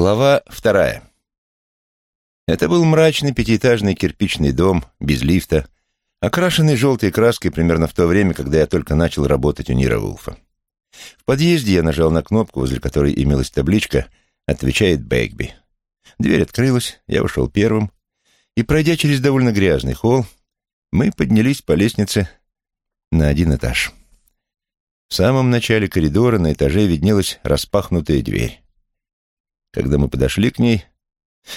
Глава вторая. Это был мрачный пятиэтажный кирпичный дом, без лифта, окрашенный желтой краской примерно в то время, когда я только начал работать у Нира Вулфа. В подъезде я нажал на кнопку, возле которой имелась табличка «Отвечает Бэгби». Дверь открылась, я вошел первым, и, пройдя через довольно грязный холл, мы поднялись по лестнице на один этаж. В самом начале коридора на этаже виднелась распахнутая дверь. Когда мы подошли к ней,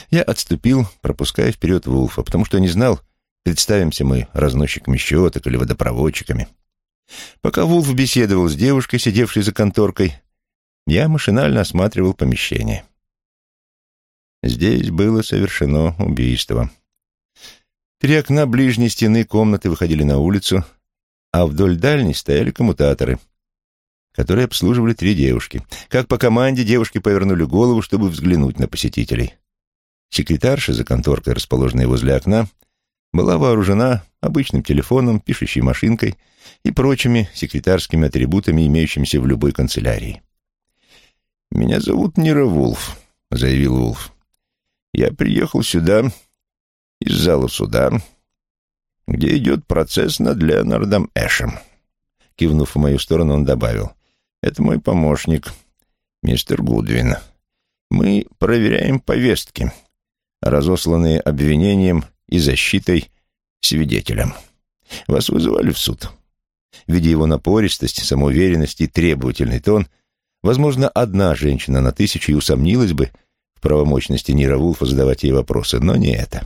я отступил, пропуская вперед Вулфа, потому что не знал, представимся мы разносчиками щеток или водопроводчиками. Пока Вулф беседовал с девушкой, сидевшей за конторкой, я машинально осматривал помещение. Здесь было совершено убийство. Три окна ближней стены комнаты выходили на улицу, а вдоль дальней стояли коммутаторы — которые обслуживали три девушки. Как по команде, девушки повернули голову, чтобы взглянуть на посетителей. Секретарша за конторкой, расположенной возле окна, была вооружена обычным телефоном, пишущей машинкой и прочими секретарскими атрибутами, имеющимися в любой канцелярии. «Меня зовут Нира Вулф», — заявил Вулф. «Я приехал сюда из зала суда, где идет процесс над Леонардом Эшем». Кивнув в мою сторону, он добавил. Это мой помощник, мистер Гудвин. Мы проверяем повестки, разосланные обвинением и защитой свидетелям. Вас вызывали в суд. Видя его напористость, самоуверенность и требовательный тон, возможно, одна женщина на тысячу и усомнилась бы в правомочности Нира Вулфа задавать ей вопросы, но не это.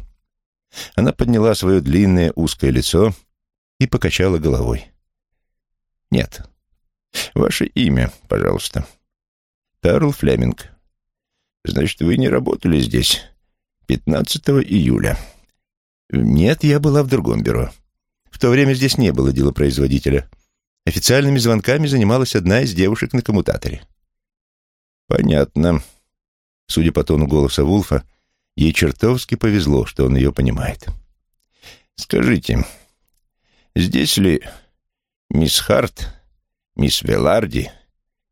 Она подняла свое длинное узкое лицо и покачала головой. «Нет, Ваше имя, пожалуйста. Карл Флеминг. Значит, вы не работали здесь 15 июля? Нет, я была в другом бюро. В то время здесь не было делопроизводителя. Официальными звонками занималась одна из девушек на коммутаторе. Понятно. Судя по тону голоса Вулфа, ей чертовски повезло, что он ее понимает. Скажите, здесь ли мисс Харт мисс Веларди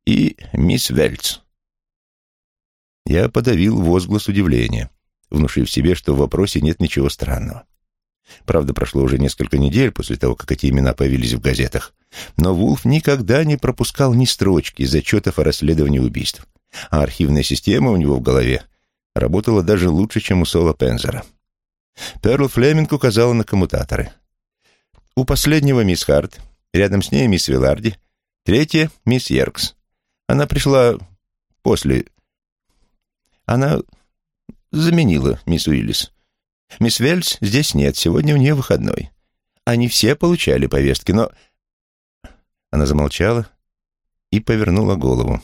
и мисс Вельц. Я подавил возглас удивления, внушив себе, что в вопросе нет ничего странного. Правда, прошло уже несколько недель после того, как эти имена появились в газетах, но Вулф никогда не пропускал ни строчки из отчетов о расследовании убийств, а архивная система у него в голове работала даже лучше, чем у Соло Пензера. Перл Флеминг указала на коммутаторы. У последнего мисс Харт, рядом с ней мисс Виларди, Третья — мисс Еркс. Она пришла после... Она заменила мисс Уиллис. Мисс Вельс здесь нет, сегодня у нее выходной. Они все получали повестки, но... Она замолчала и повернула голову.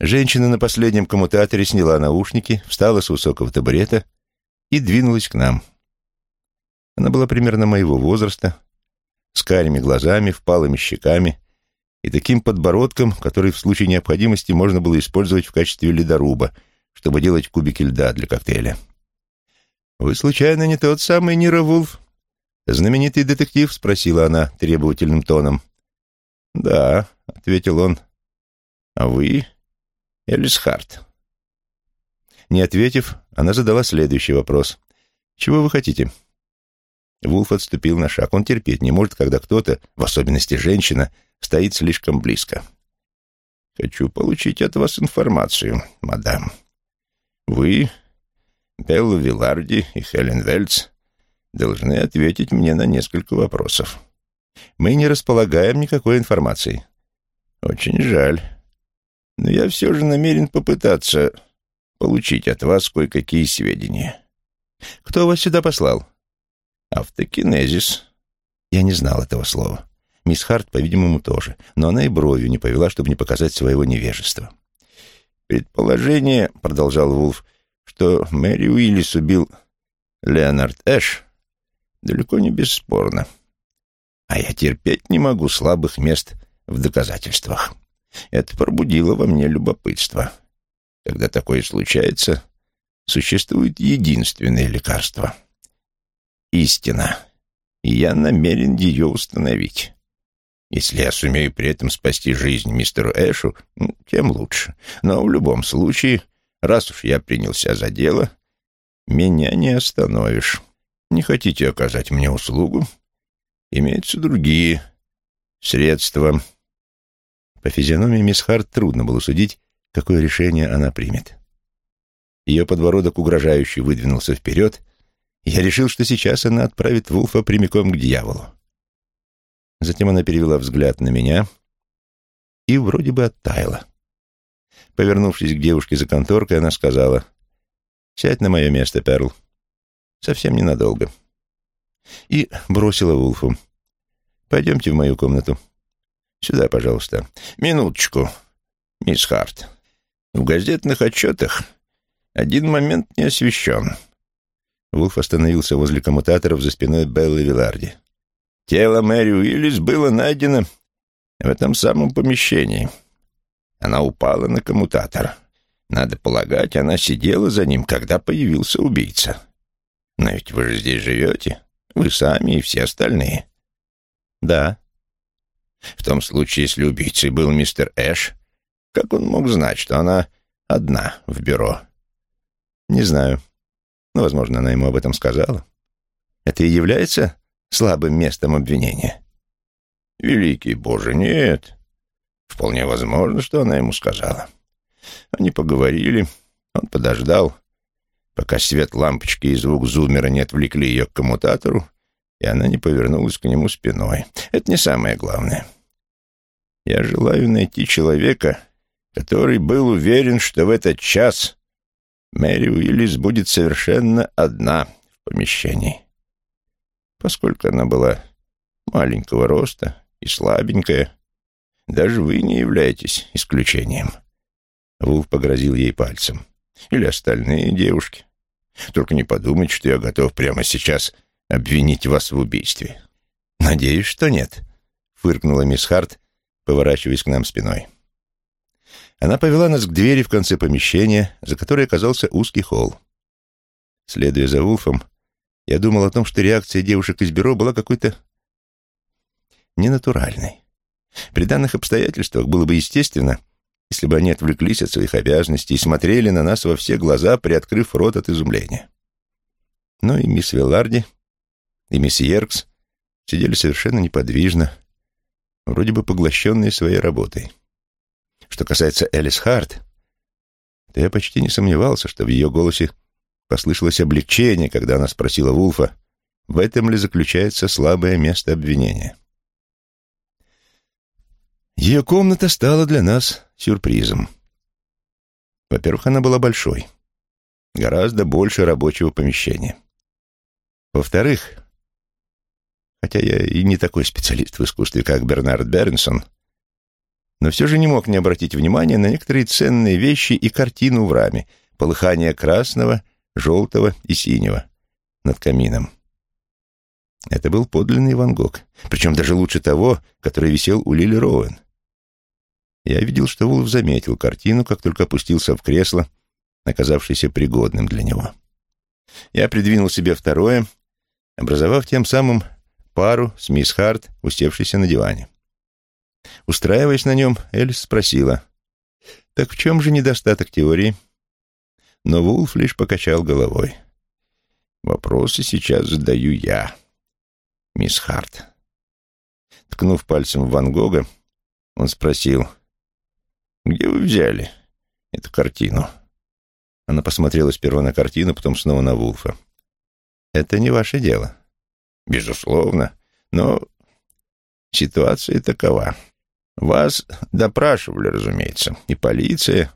Женщина на последнем коммутаторе сняла наушники, встала с высокого табурета и двинулась к нам. Она была примерно моего возраста, с карими глазами, впалыми щеками и таким подбородком, который в случае необходимости можно было использовать в качестве ледоруба, чтобы делать кубики льда для коктейля. «Вы, случайно, не тот самый Нира Вулф?» «Знаменитый детектив?» — спросила она требовательным тоном. «Да», — ответил он. «А вы?» «Элис Харт». Не ответив, она задала следующий вопрос. «Чего вы хотите?» Вулф отступил на шаг. Он терпеть не может, когда кто-то, в особенности женщина, стоит слишком близко. «Хочу получить от вас информацию, мадам. Вы, Белла Виларди и Хелен Вельц, должны ответить мне на несколько вопросов. Мы не располагаем никакой информации. Очень жаль. Но я все же намерен попытаться получить от вас кое-какие сведения. Кто вас сюда послал?» Автокинезис. Я не знал этого слова. Мисс Харт, по-видимому, тоже, но она и бровью не повела, чтобы не показать своего невежества. «Предположение, — продолжал Вулф, — что Мэри Уиллис убил Леонард Эш, далеко не бесспорно. А я терпеть не могу слабых мест в доказательствах. Это пробудило во мне любопытство. Когда такое случается, существует единственное лекарство — истина, и я намерен ее установить. Если я сумею при этом спасти жизнь мистеру Эшу, тем лучше. Но в любом случае раз уж я принялся за дело, меня не остановишь. Не хотите оказать мне услугу? Имеются другие средства. По физиономии мисс Харт трудно было судить, какое решение она примет. Ее подбородок угрожающе выдвинулся вперед, я решил, что сейчас она отправит Вулфа прямиком к дьяволу. Затем она перевела взгляд на меня и вроде бы оттаяла. Повернувшись к девушке за конторкой, она сказала, «Сядь на мое место, Перл. Совсем ненадолго». И бросила Вулфу, «Пойдемте в мою комнату. Сюда, пожалуйста. Минуточку, мисс Харт. В газетных отчетах один момент не освещен». Вулф остановился возле коммутаторов за спиной Беллы Виларди. Тело Мэри Уиллис было найдено в этом самом помещении. Она упала на коммутатор. Надо полагать, она сидела за ним, когда появился убийца. Но ведь вы же здесь живете. Вы сами и все остальные. Да. В том случае, если убийцей был мистер Эш, как он мог знать, что она одна в бюро? Не знаю. Ну, возможно, она ему об этом сказала. Это и является слабым местом обвинения? Великий Боже, нет. Вполне возможно, что она ему сказала. Они поговорили, он подождал, пока свет лампочки и звук зумера не отвлекли ее к коммутатору, и она не повернулась к нему спиной. Это не самое главное. Я желаю найти человека, который был уверен, что в этот час Мэри Уиллис будет совершенно одна в помещении поскольку она была маленького роста и слабенькая. Даже вы не являетесь исключением. Вулф погрозил ей пальцем. Или остальные девушки. Только не подумайте, что я готов прямо сейчас обвинить вас в убийстве. Надеюсь, что нет, фыркнула мисс Харт, поворачиваясь к нам спиной. Она повела нас к двери в конце помещения, за которой оказался узкий холл. Следуя за Вулфом, я думал о том, что реакция девушек из бюро была какой-то ненатуральной. При данных обстоятельствах было бы естественно, если бы они отвлеклись от своих обязанностей и смотрели на нас во все глаза, приоткрыв рот от изумления. Но и мисс Вилларди, и мисс Йеркс сидели совершенно неподвижно, вроде бы поглощенные своей работой. Что касается Элис Харт, то я почти не сомневался, что в ее голосе Послышалось облегчение, когда она спросила Вулфа, в этом ли заключается слабое место обвинения. Ее комната стала для нас сюрпризом. Во-первых, она была большой, гораздо больше рабочего помещения. Во-вторых, хотя я и не такой специалист в искусстве, как Бернард Бернсон, но все же не мог не обратить внимания на некоторые ценные вещи и картину в раме, полыхание красного — желтого и синего над камином. Это был подлинный Ван Гог, причем даже лучше того, который висел у Лили Роуэн. Я видел, что Вулф заметил картину, как только опустился в кресло, оказавшееся пригодным для него. Я придвинул себе второе, образовав тем самым пару с мисс Харт, усевшейся на диване. Устраиваясь на нем, Эльс спросила, «Так в чем же недостаток теории?» но Вулф лишь покачал головой. «Вопросы сейчас задаю я, мисс Харт». Ткнув пальцем в Ван Гога, он спросил, «Где вы взяли эту картину?» Она посмотрела сперва на картину, потом снова на Вулфа. «Это не ваше дело». «Безусловно, но ситуация такова. Вас допрашивали, разумеется, и полиция,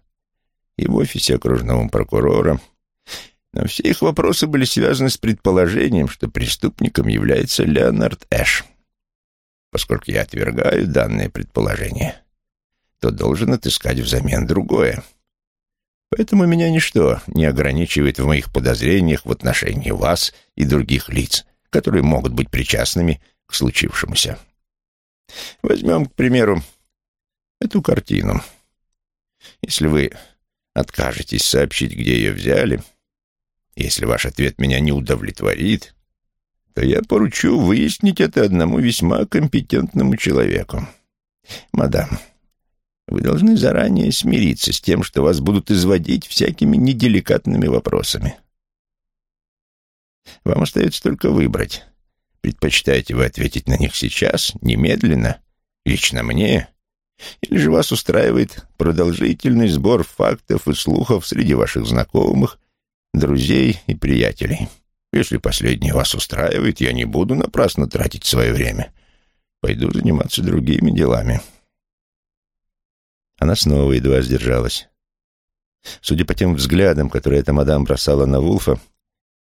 и в офисе окружного прокурора. Но все их вопросы были связаны с предположением, что преступником является Леонард Эш. Поскольку я отвергаю данное предположение, то должен отыскать взамен другое. Поэтому меня ничто не ограничивает в моих подозрениях в отношении вас и других лиц, которые могут быть причастными к случившемуся. Возьмем, к примеру, эту картину. Если вы откажетесь сообщить, где ее взяли, если ваш ответ меня не удовлетворит, то я поручу выяснить это одному весьма компетентному человеку. Мадам, Вы должны заранее смириться с тем, что вас будут изводить всякими неделикатными вопросами. Вам остается только выбрать. Предпочитаете вы ответить на них сейчас, немедленно, лично мне, или же вас устраивает продолжительный сбор фактов и слухов среди ваших знакомых, друзей и приятелей. Если последнее вас устраивает, я не буду напрасно тратить свое время. Пойду заниматься другими делами. Она снова едва сдержалась. Судя по тем взглядам, которые эта мадам бросала на Вулфа,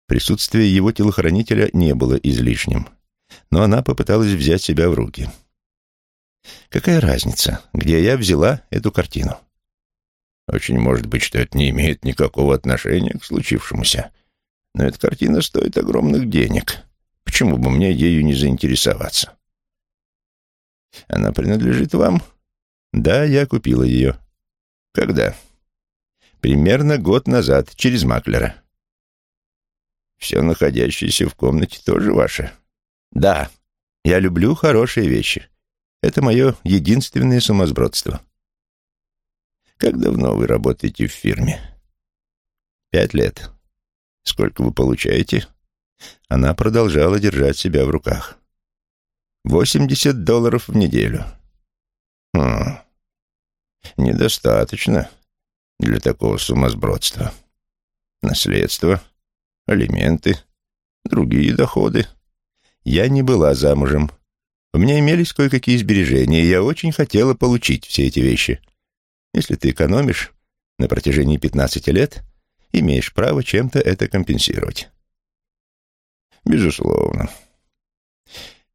присутствие его телохранителя не было излишним. Но она попыталась взять себя в руки. «Какая разница, где я взяла эту картину?» «Очень может быть, что это не имеет никакого отношения к случившемуся. Но эта картина стоит огромных денег. Почему бы мне ею не заинтересоваться?» «Она принадлежит вам?» «Да, я купила ее». «Когда?» «Примерно год назад, через маклера». «Все находящееся в комнате тоже ваше?» «Да, я люблю хорошие вещи. Это мое единственное сумасбродство». «Как давно вы работаете в фирме?» «Пять лет». «Сколько вы получаете?» Она продолжала держать себя в руках. «Восемьдесят долларов в неделю». «Хм, недостаточно для такого сумасбродства. Наследство, алименты, другие доходы. Я не была замужем. У меня имелись кое-какие сбережения, и я очень хотела получить все эти вещи. Если ты экономишь на протяжении 15 лет, имеешь право чем-то это компенсировать. Безусловно.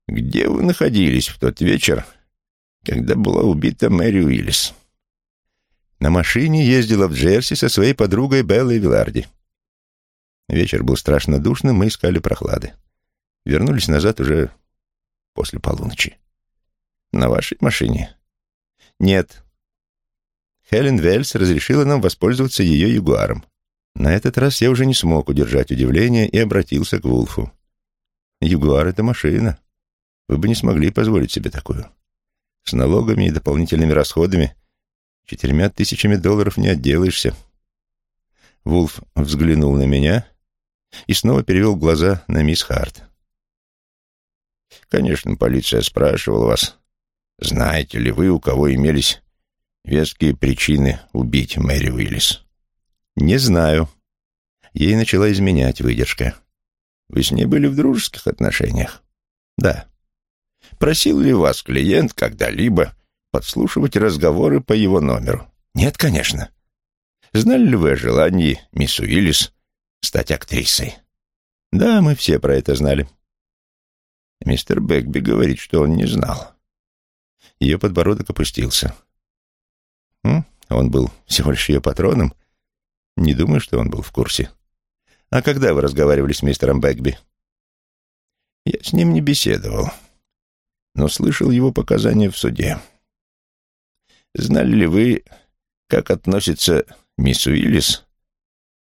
Где вы находились в тот вечер, когда была убита Мэри Уиллис? На машине ездила в Джерси со своей подругой Беллой Виларди. Вечер был страшно душным, мы искали прохлады. Вернулись назад уже после полуночи. На вашей машине? Нет. Хелен Вельс разрешила нам воспользоваться ее ягуаром. На этот раз я уже не смог удержать удивление и обратился к Вулфу. Ягуар — это машина. Вы бы не смогли позволить себе такую. С налогами и дополнительными расходами четырьмя тысячами долларов не отделаешься. Вулф взглянул на меня и снова перевел глаза на мисс Харт. «Конечно, полиция спрашивала вас, знаете ли вы, у кого имелись веские причины убить Мэри Уиллис?» «Не знаю». Ей начала изменять выдержка. «Вы с ней были в дружеских отношениях?» «Да». «Просил ли вас клиент когда-либо подслушивать разговоры по его номеру?» «Нет, конечно». «Знали ли вы о желании мисс Уиллис стать актрисой?» «Да, мы все про это знали». Мистер Бэкби говорит, что он не знал. Ее подбородок опустился. М? Он был всего лишь ее патроном, не думаю, что он был в курсе. А когда вы разговаривали с мистером Бэкби? Я с ним не беседовал, но слышал его показания в суде. Знали ли вы, как относится мисс Уиллис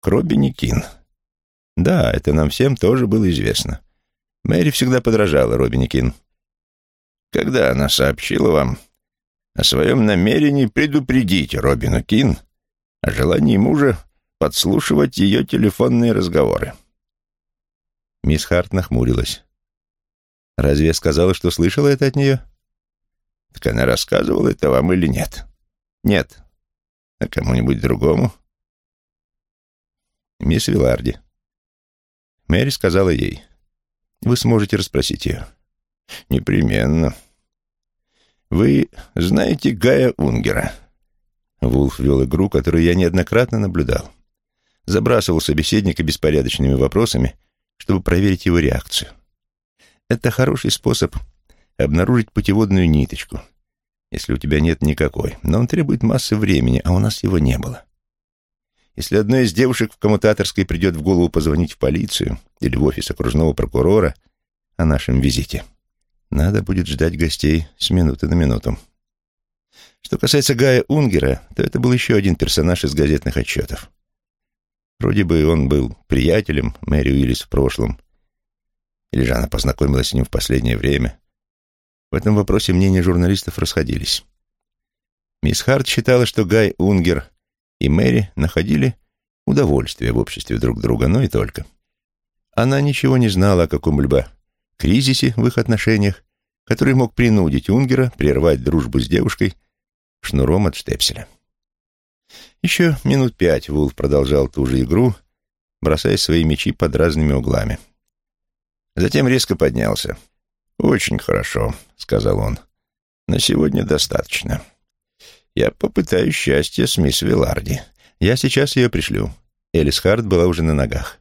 к Робине Кин? Да, это нам всем тоже было известно. Мэри всегда подражала Робине Кин. Когда она сообщила вам о своем намерении предупредить Робину Кин о желании мужа подслушивать ее телефонные разговоры. Мисс Харт нахмурилась. «Разве сказала, что слышала это от нее?» «Так она рассказывала это вам или нет?» «Нет». «А кому-нибудь другому?» «Мисс Виларди». Мэри сказала ей. «Вы сможете расспросить ее». «Непременно». «Вы знаете Гая Унгера?» Вулф вел игру, которую я неоднократно наблюдал забрасывал собеседника беспорядочными вопросами, чтобы проверить его реакцию. Это хороший способ обнаружить путеводную ниточку, если у тебя нет никакой, но он требует массы времени, а у нас его не было. Если одной из девушек в коммутаторской придет в голову позвонить в полицию или в офис окружного прокурора о нашем визите, надо будет ждать гостей с минуты на минуту. Что касается Гая Унгера, то это был еще один персонаж из газетных отчетов. Вроде бы он был приятелем Мэри Уиллис в прошлом. Или же она познакомилась с ним в последнее время. В этом вопросе мнения журналистов расходились. Мисс Харт считала, что Гай Унгер и Мэри находили удовольствие в обществе друг друга, но и только. Она ничего не знала о каком-либо кризисе в их отношениях, который мог принудить Унгера прервать дружбу с девушкой шнуром от штепселя. Еще минут пять Вулф продолжал ту же игру, бросая свои мечи под разными углами. Затем резко поднялся. «Очень хорошо», — сказал он. «На сегодня достаточно. Я попытаюсь счастье с мисс Виларди. Я сейчас ее пришлю». Элис Харт была уже на ногах.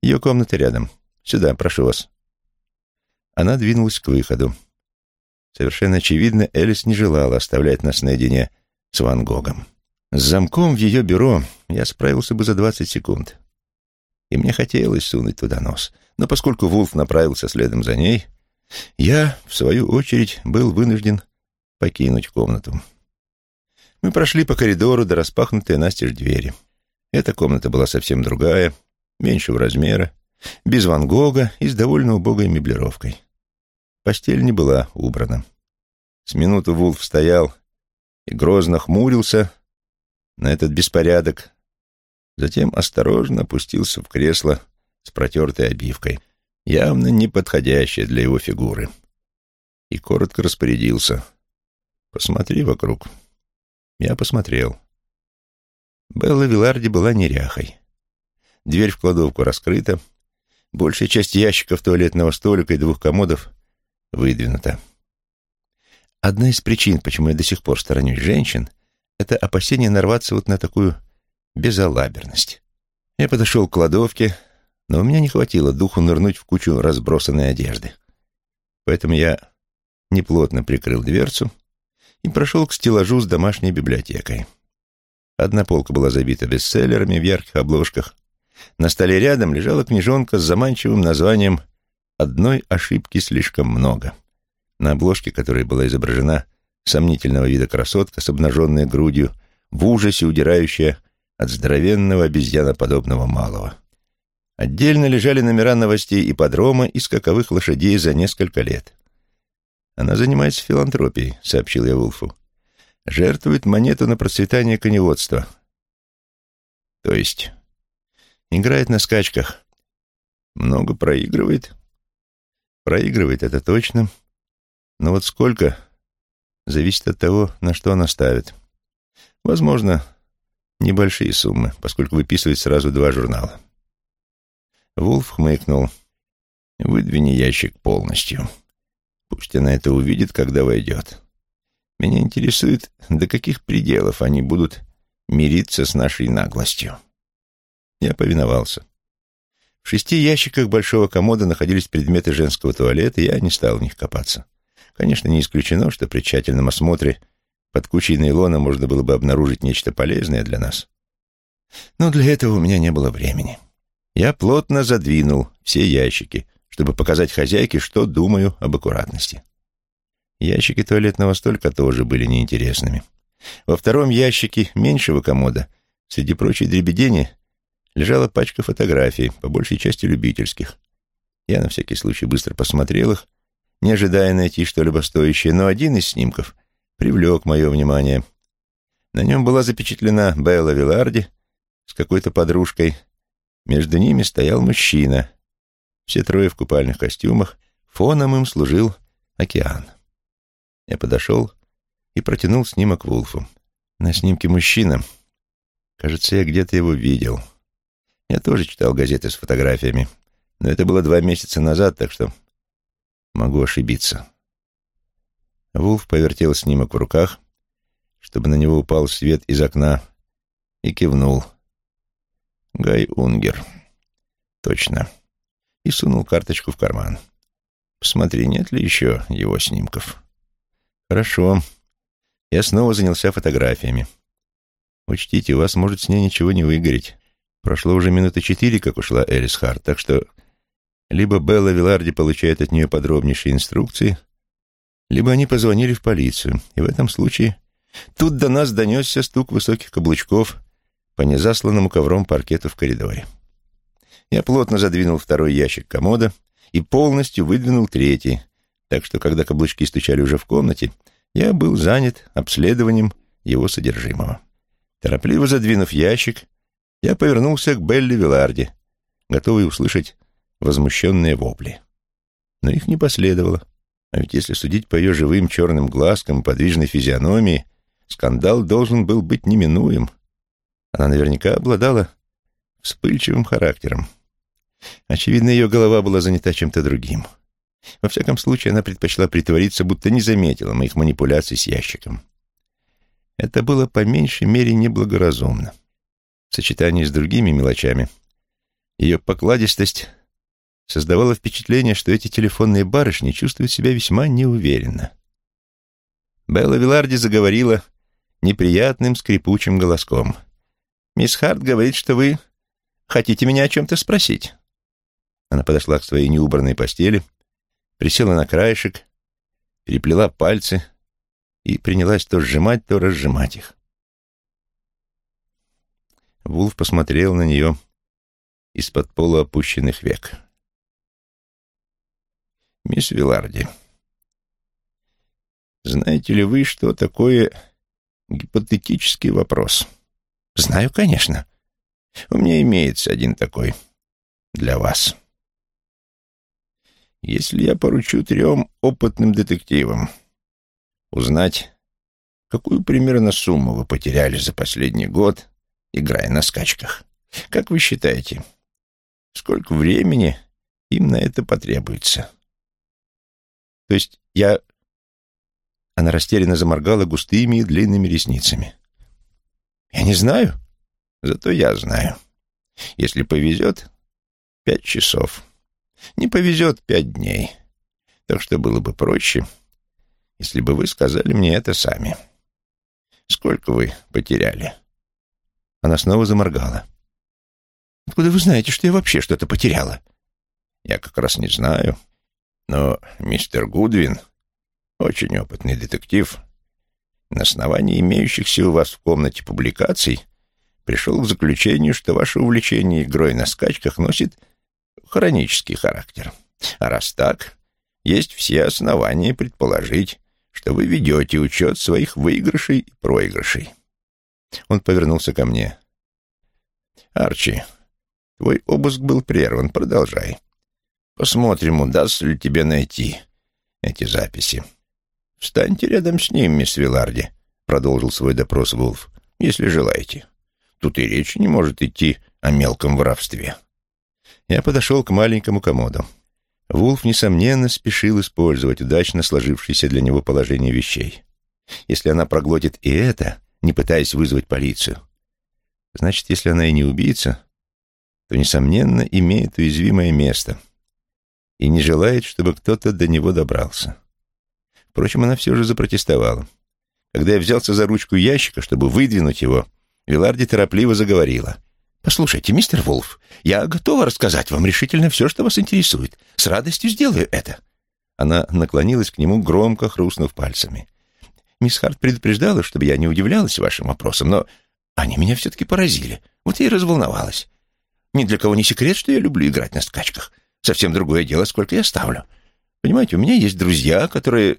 Ее комната рядом. Сюда, прошу вас. Она двинулась к выходу. Совершенно очевидно, Элис не желала оставлять нас наедине с Ван Гогом. С замком в ее бюро я справился бы за двадцать секунд. И мне хотелось сунуть туда нос. Но поскольку Вулф направился следом за ней, я, в свою очередь, был вынужден покинуть комнату. Мы прошли по коридору до распахнутой настежь двери. Эта комната была совсем другая, меньшего размера, без Ван Гога и с довольно убогой меблировкой. Постель не была убрана. С минуту Вулф стоял и грозно хмурился на этот беспорядок, затем осторожно опустился в кресло с протертой обивкой, явно неподходящее для его фигуры, и коротко распорядился. «Посмотри вокруг». Я посмотрел. Белла Виларди была неряхой. Дверь в кладовку раскрыта, большая часть ящиков туалетного столика и двух комодов выдвинута. Одна из причин, почему я до сих пор сторонюсь женщин, это опасение нарваться вот на такую безалаберность. Я подошел к кладовке, но у меня не хватило духу нырнуть в кучу разбросанной одежды. Поэтому я неплотно прикрыл дверцу и прошел к стеллажу с домашней библиотекой. Одна полка была забита бестселлерами в ярких обложках. На столе рядом лежала книжонка с заманчивым названием «Одной ошибки слишком много», на обложке которой была изображена сомнительного вида красотка с обнаженной грудью, в ужасе удирающая от здоровенного обезьяноподобного малого. Отдельно лежали номера новостей ипподрома и скаковых лошадей за несколько лет. «Она занимается филантропией», — сообщил я Вулфу жертвует монету на процветание коневодства. То есть играет на скачках. Много проигрывает. Проигрывает, это точно. Но вот сколько, зависит от того, на что она ставит. Возможно, небольшие суммы, поскольку выписывает сразу два журнала. Вулф хмыкнул. «Выдвини ящик полностью. Пусть она это увидит, когда войдет. Меня интересует, до каких пределов они будут мириться с нашей наглостью. Я повиновался. В шести ящиках большого комода находились предметы женского туалета, и я не стал в них копаться. Конечно, не исключено, что при тщательном осмотре под кучей нейлона можно было бы обнаружить нечто полезное для нас. Но для этого у меня не было времени. Я плотно задвинул все ящики, чтобы показать хозяйке, что думаю об аккуратности. Ящики туалетного столика тоже были неинтересными. Во втором ящике меньшего комода, среди прочей дребедени, лежала пачка фотографий, по большей части любительских. Я на всякий случай быстро посмотрел их, не ожидая найти что-либо стоящее, но один из снимков привлек мое внимание. На нем была запечатлена Белла Виларди с какой-то подружкой. Между ними стоял мужчина. Все трое в купальных костюмах. Фоном им служил океан. Я подошел и протянул снимок Вулфу. На снимке мужчина. Кажется, я где-то его видел. Я тоже читал газеты с фотографиями, но это было два месяца назад, так что могу ошибиться. Вулф повертел снимок в руках, чтобы на него упал свет из окна, и кивнул. Гай Унгер. Точно. И сунул карточку в карман. Посмотри, нет ли еще его снимков. Хорошо. Я снова занялся фотографиями. Учтите, у вас может с ней ничего не выгореть. Прошло уже минуты четыре, как ушла Элис Харт, так что либо Белла Виларди получает от нее подробнейшие инструкции, либо они позвонили в полицию. И в этом случае тут до нас донесся стук высоких каблучков по незасланному ковром паркету в коридоре. Я плотно задвинул второй ящик комода и полностью выдвинул третий, так что, когда каблучки стучали уже в комнате, я был занят обследованием его содержимого. Торопливо задвинув ящик, я повернулся к Белли Виларди, готовый услышать возмущенные вопли. Но их не последовало. А ведь если судить по ее живым черным глазкам подвижной физиономии, скандал должен был быть неминуем. Она наверняка обладала вспыльчивым характером. Очевидно, ее голова была занята чем-то другим. Во всяком случае, она предпочла притвориться, будто не заметила моих манипуляций с ящиком. Это было по меньшей мере неблагоразумно. В сочетании с другими мелочами ее покладистость создавала впечатление, что эти телефонные барышни чувствуют себя весьма неуверенно. Белла Виларди заговорила неприятным скрипучим голоском. «Мисс Харт говорит, что вы хотите меня о чем-то спросить». Она подошла к своей неубранной постели, присела на краешек, переплела пальцы и принялась то сжимать, то разжимать их. Вулф посмотрел на нее из-под полуопущенных век. «Мисс Виларди, знаете ли вы, что такое гипотетический вопрос?» «Знаю, конечно. У меня имеется один такой для вас». Если я поручу трем опытным детективам узнать, какую примерно сумму вы потеряли за последний год, играя на скачках, как вы считаете, сколько времени им на это потребуется? То есть я... Она растерянно заморгала густыми и длинными ресницами. Я не знаю, зато я знаю. Если повезет, пять часов. Не повезет пять дней. Так что было бы проще, если бы вы сказали мне это сами. Сколько вы потеряли?» Она снова заморгала. «Откуда вы знаете, что я вообще что-то потеряла?» «Я как раз не знаю. Но мистер Гудвин, очень опытный детектив, на основании имеющихся у вас в комнате публикаций, пришел к заключению, что ваше увлечение игрой на скачках носит хронический характер. А раз так, есть все основания предположить, что вы ведете учет своих выигрышей и проигрышей. Он повернулся ко мне. «Арчи, твой обыск был прерван. Продолжай. Посмотрим, удастся ли тебе найти эти записи. Встаньте рядом с ним, мисс Виларди», — продолжил свой допрос Вулф, — «если желаете. Тут и речи не может идти о мелком воровстве». Я подошел к маленькому комоду. Вулф, несомненно, спешил использовать удачно сложившееся для него положение вещей. Если она проглотит и это, не пытаясь вызвать полицию, значит, если она и не убийца, то, несомненно, имеет уязвимое место и не желает, чтобы кто-то до него добрался. Впрочем, она все же запротестовала. Когда я взялся за ручку ящика, чтобы выдвинуть его, Виларди торопливо заговорила — «Послушайте, мистер Волф, я готова рассказать вам решительно все, что вас интересует. С радостью сделаю это». Она наклонилась к нему, громко хрустнув пальцами. «Мисс Харт предупреждала, чтобы я не удивлялась вашим вопросам, но они меня все-таки поразили. Вот я и разволновалась. Ни для кого не секрет, что я люблю играть на скачках. Совсем другое дело, сколько я ставлю. Понимаете, у меня есть друзья, которые...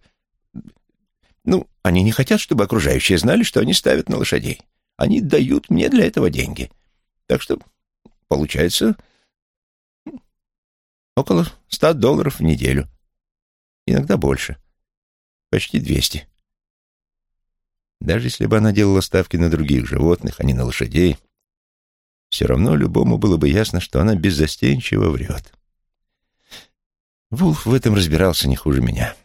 Ну, они не хотят, чтобы окружающие знали, что они ставят на лошадей. Они дают мне для этого деньги». Так что получается около ста долларов в неделю. Иногда больше. Почти двести. Даже если бы она делала ставки на других животных, а не на лошадей, все равно любому было бы ясно, что она беззастенчиво врет. Вулф в этом разбирался не хуже меня.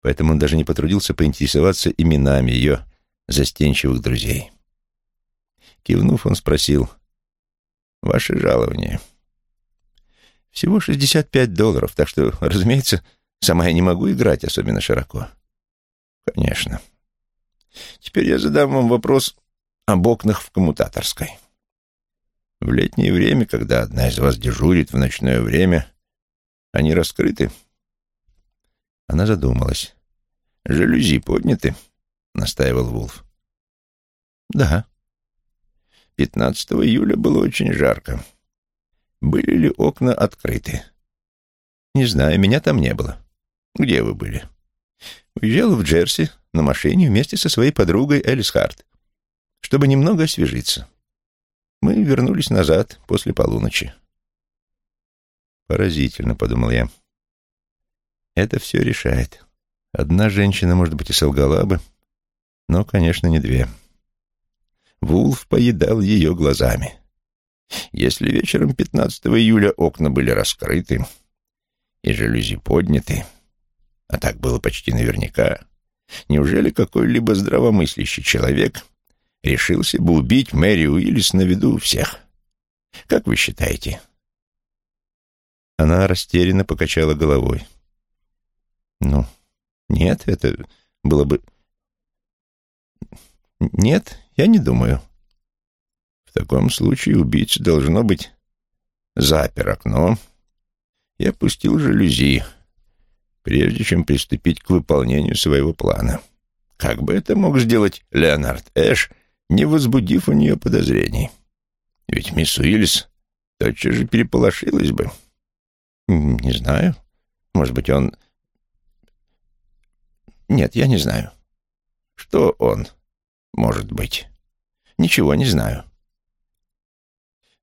Поэтому он даже не потрудился поинтересоваться именами ее застенчивых друзей. Кивнув, он спросил, «Ваше жалование?» «Всего 65 долларов, так что, разумеется, сама я не могу играть особенно широко». «Конечно. Теперь я задам вам вопрос об окнах в коммутаторской. В летнее время, когда одна из вас дежурит в ночное время, они раскрыты?» Она задумалась. «Жалюзи подняты?» — настаивал Вулф. «Да», 15 июля было очень жарко. Были ли окна открыты? Не знаю, меня там не было. Где вы были? Уезжала в Джерси на машине вместе со своей подругой Элис Харт, чтобы немного освежиться. Мы вернулись назад после полуночи. Поразительно, — подумал я. Это все решает. Одна женщина, может быть, и солгала бы, но, конечно, не две. Вулф поедал ее глазами. Если вечером 15 июля окна были раскрыты и жалюзи подняты, а так было почти наверняка, неужели какой-либо здравомыслящий человек решился бы убить Мэри Уиллис на виду у всех? Как вы считаете? Она растерянно покачала головой. Ну, нет, это было бы... Нет, я не думаю. В таком случае убийца, должно быть, запер окно и опустил жалюзи, прежде чем приступить к выполнению своего плана. Как бы это мог сделать Леонард Эш, не возбудив у нее подозрений? Ведь мисс Уиллис тотчас же переполошилась бы. Не знаю. Может быть, он... Нет, я не знаю. Что он может быть? Ничего не знаю.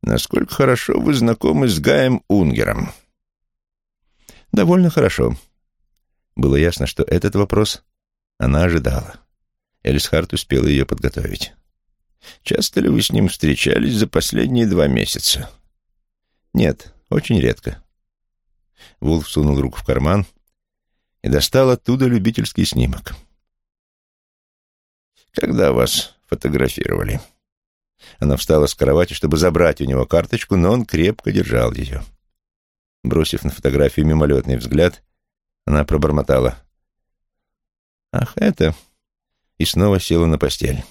Насколько хорошо вы знакомы с Гаем Унгером? Довольно хорошо. Было ясно, что этот вопрос она ожидала. Элисхарт успела ее подготовить. Часто ли вы с ним встречались за последние два месяца? Нет, очень редко. Вулф сунул руку в карман и достал оттуда любительский снимок. «Когда вас фотографировали?» Она встала с кровати, чтобы забрать у него карточку, но он крепко держал ее. Бросив на фотографию мимолетный взгляд, она пробормотала. «Ах, это...» и снова села на постель.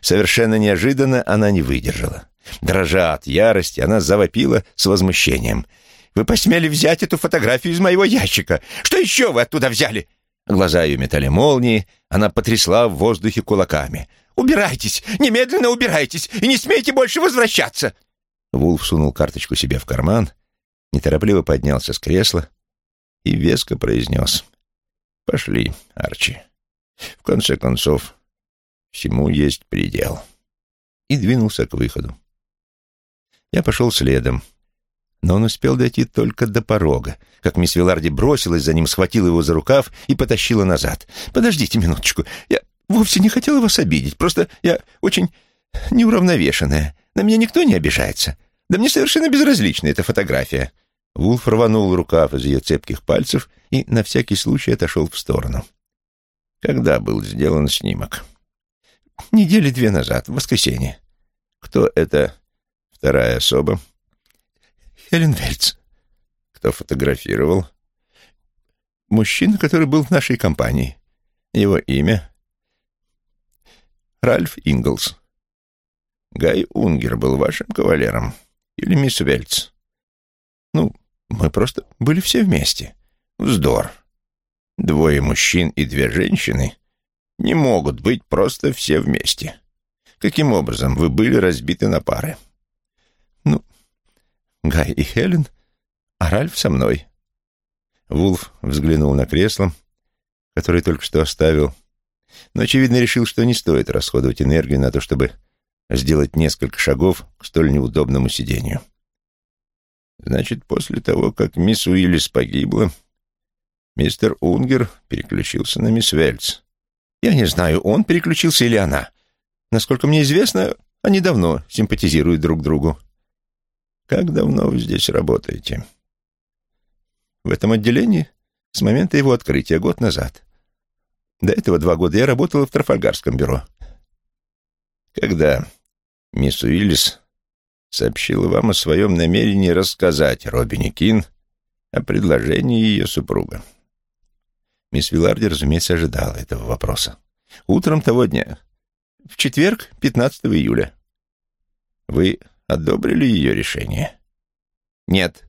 Совершенно неожиданно она не выдержала. Дрожа от ярости, она завопила с возмущением. «Вы посмели взять эту фотографию из моего ящика! Что еще вы оттуда взяли?» Глаза ее метали молнии, она потрясла в воздухе кулаками. «Убирайтесь! Немедленно убирайтесь! И не смейте больше возвращаться!» Вулф сунул карточку себе в карман, неторопливо поднялся с кресла и веско произнес. «Пошли, Арчи. В конце концов, всему есть предел». И двинулся к выходу. Я пошел следом, но он успел дойти только до порога, как мисс Виларди бросилась за ним, схватила его за рукав и потащила назад. «Подождите минуточку, я вовсе не хотела вас обидеть, просто я очень неуравновешенная. На меня никто не обижается. Да мне совершенно безразлична эта фотография». Вулф рванул рукав из ее цепких пальцев и на всякий случай отошел в сторону. Когда был сделан снимок? Недели две назад, в воскресенье. Кто это вторая особа? Хелен Вельц. Кто фотографировал? Мужчина, который был в нашей компании. Его имя? Ральф Инглс. Гай Унгер был вашим кавалером? Или мисс Вельц? Ну, мы просто были все вместе. Вздор. Двое мужчин и две женщины не могут быть просто все вместе. Каким образом вы были разбиты на пары? Гай и Хелен, а Ральф со мной. Вулф взглянул на кресло, которое только что оставил, но, очевидно, решил, что не стоит расходовать энергию на то, чтобы сделать несколько шагов к столь неудобному сидению. Значит, после того, как мисс Уиллис погибла, мистер Унгер переключился на мисс Вельц. Я не знаю, он переключился или она. Насколько мне известно, они давно симпатизируют друг другу. Как давно вы здесь работаете? В этом отделении с момента его открытия, год назад. До этого два года я работала в Трафальгарском бюро. Когда мисс Уиллис сообщила вам о своем намерении рассказать Робине Кин о предложении ее супруга. Мисс Вилларди, разумеется, ожидала этого вопроса. Утром того дня, в четверг, 15 июля. Вы одобрили ее решение? Нет.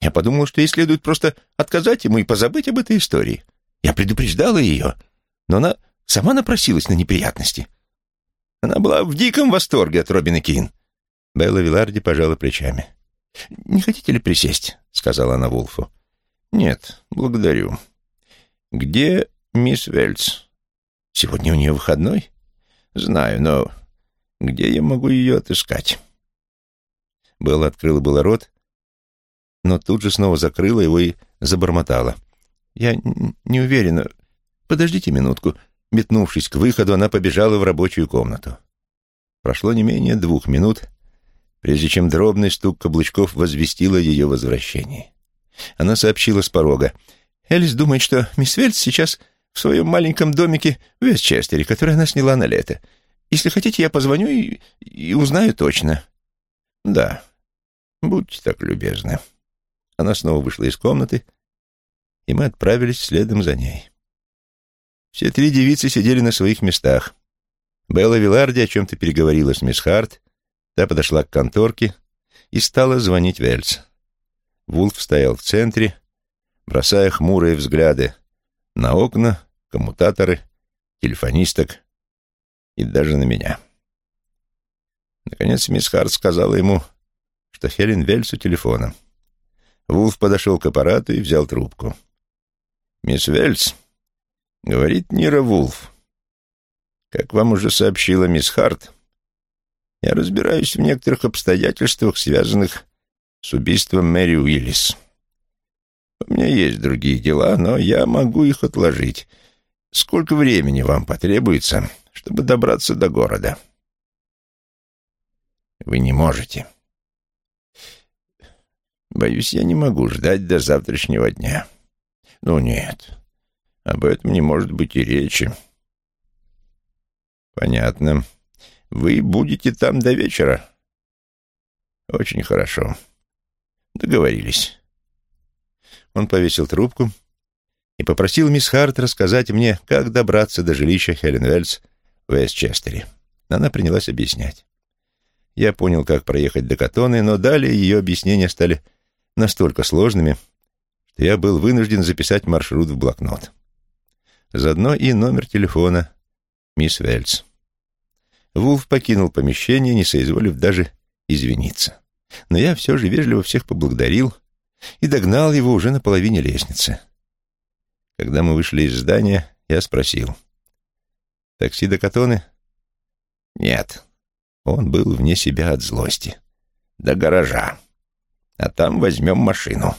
Я подумал, что ей следует просто отказать ему и позабыть об этой истории. Я предупреждала ее, но она сама напросилась на неприятности. Она была в диком восторге от Робина Кин. Белла Виларди пожала плечами. «Не хотите ли присесть?» — сказала она Вулфу. «Нет, благодарю. Где мисс Вельц. Сегодня у нее выходной? Знаю, но где я могу ее отыскать?» Белла открыла было рот, но тут же снова закрыла его и забормотала. «Я не уверена. Подождите минутку». Метнувшись к выходу, она побежала в рабочую комнату. Прошло не менее двух минут, прежде чем дробный стук каблучков возвестил о ее возвращении. Она сообщила с порога. «Элис думает, что мисс Вельс сейчас в своем маленьком домике в Вестчестере, который она сняла на лето. Если хотите, я позвоню и, и узнаю точно». «Да, будьте так любезны». Она снова вышла из комнаты, и мы отправились следом за ней. Все три девицы сидели на своих местах. Белла Виларди о чем-то переговорила с мисс Харт, та подошла к конторке и стала звонить Вельц. Вулф стоял в центре, бросая хмурые взгляды на окна, коммутаторы, телефонисток и даже на меня. Наконец мисс Харт сказала ему, что Хелен телефона. Вулф подошел к аппарату и взял трубку. «Мисс Вельс», — говорит Нира Вулф, — «как вам уже сообщила мисс Харт, я разбираюсь в некоторых обстоятельствах, связанных с убийством Мэри Уиллис. У меня есть другие дела, но я могу их отложить. Сколько времени вам потребуется, чтобы добраться до города?» «Вы не можете», Боюсь, я не могу ждать до завтрашнего дня. Ну нет, об этом не может быть и речи. Понятно. Вы будете там до вечера? Очень хорошо. Договорились. Он повесил трубку и попросил мисс Харт рассказать мне, как добраться до жилища Хелен Уэльс в Вестчестере. Она принялась объяснять. Я понял, как проехать до Катоны, но далее ее объяснения стали настолько сложными, что я был вынужден записать маршрут в блокнот. Заодно и номер телефона мисс Вельс. Вулф покинул помещение, не соизволив даже извиниться. Но я все же вежливо всех поблагодарил и догнал его уже на половине лестницы. Когда мы вышли из здания, я спросил. «Такси до Катоны?» «Нет». Он был вне себя от злости. «До гаража» а там возьмем машину.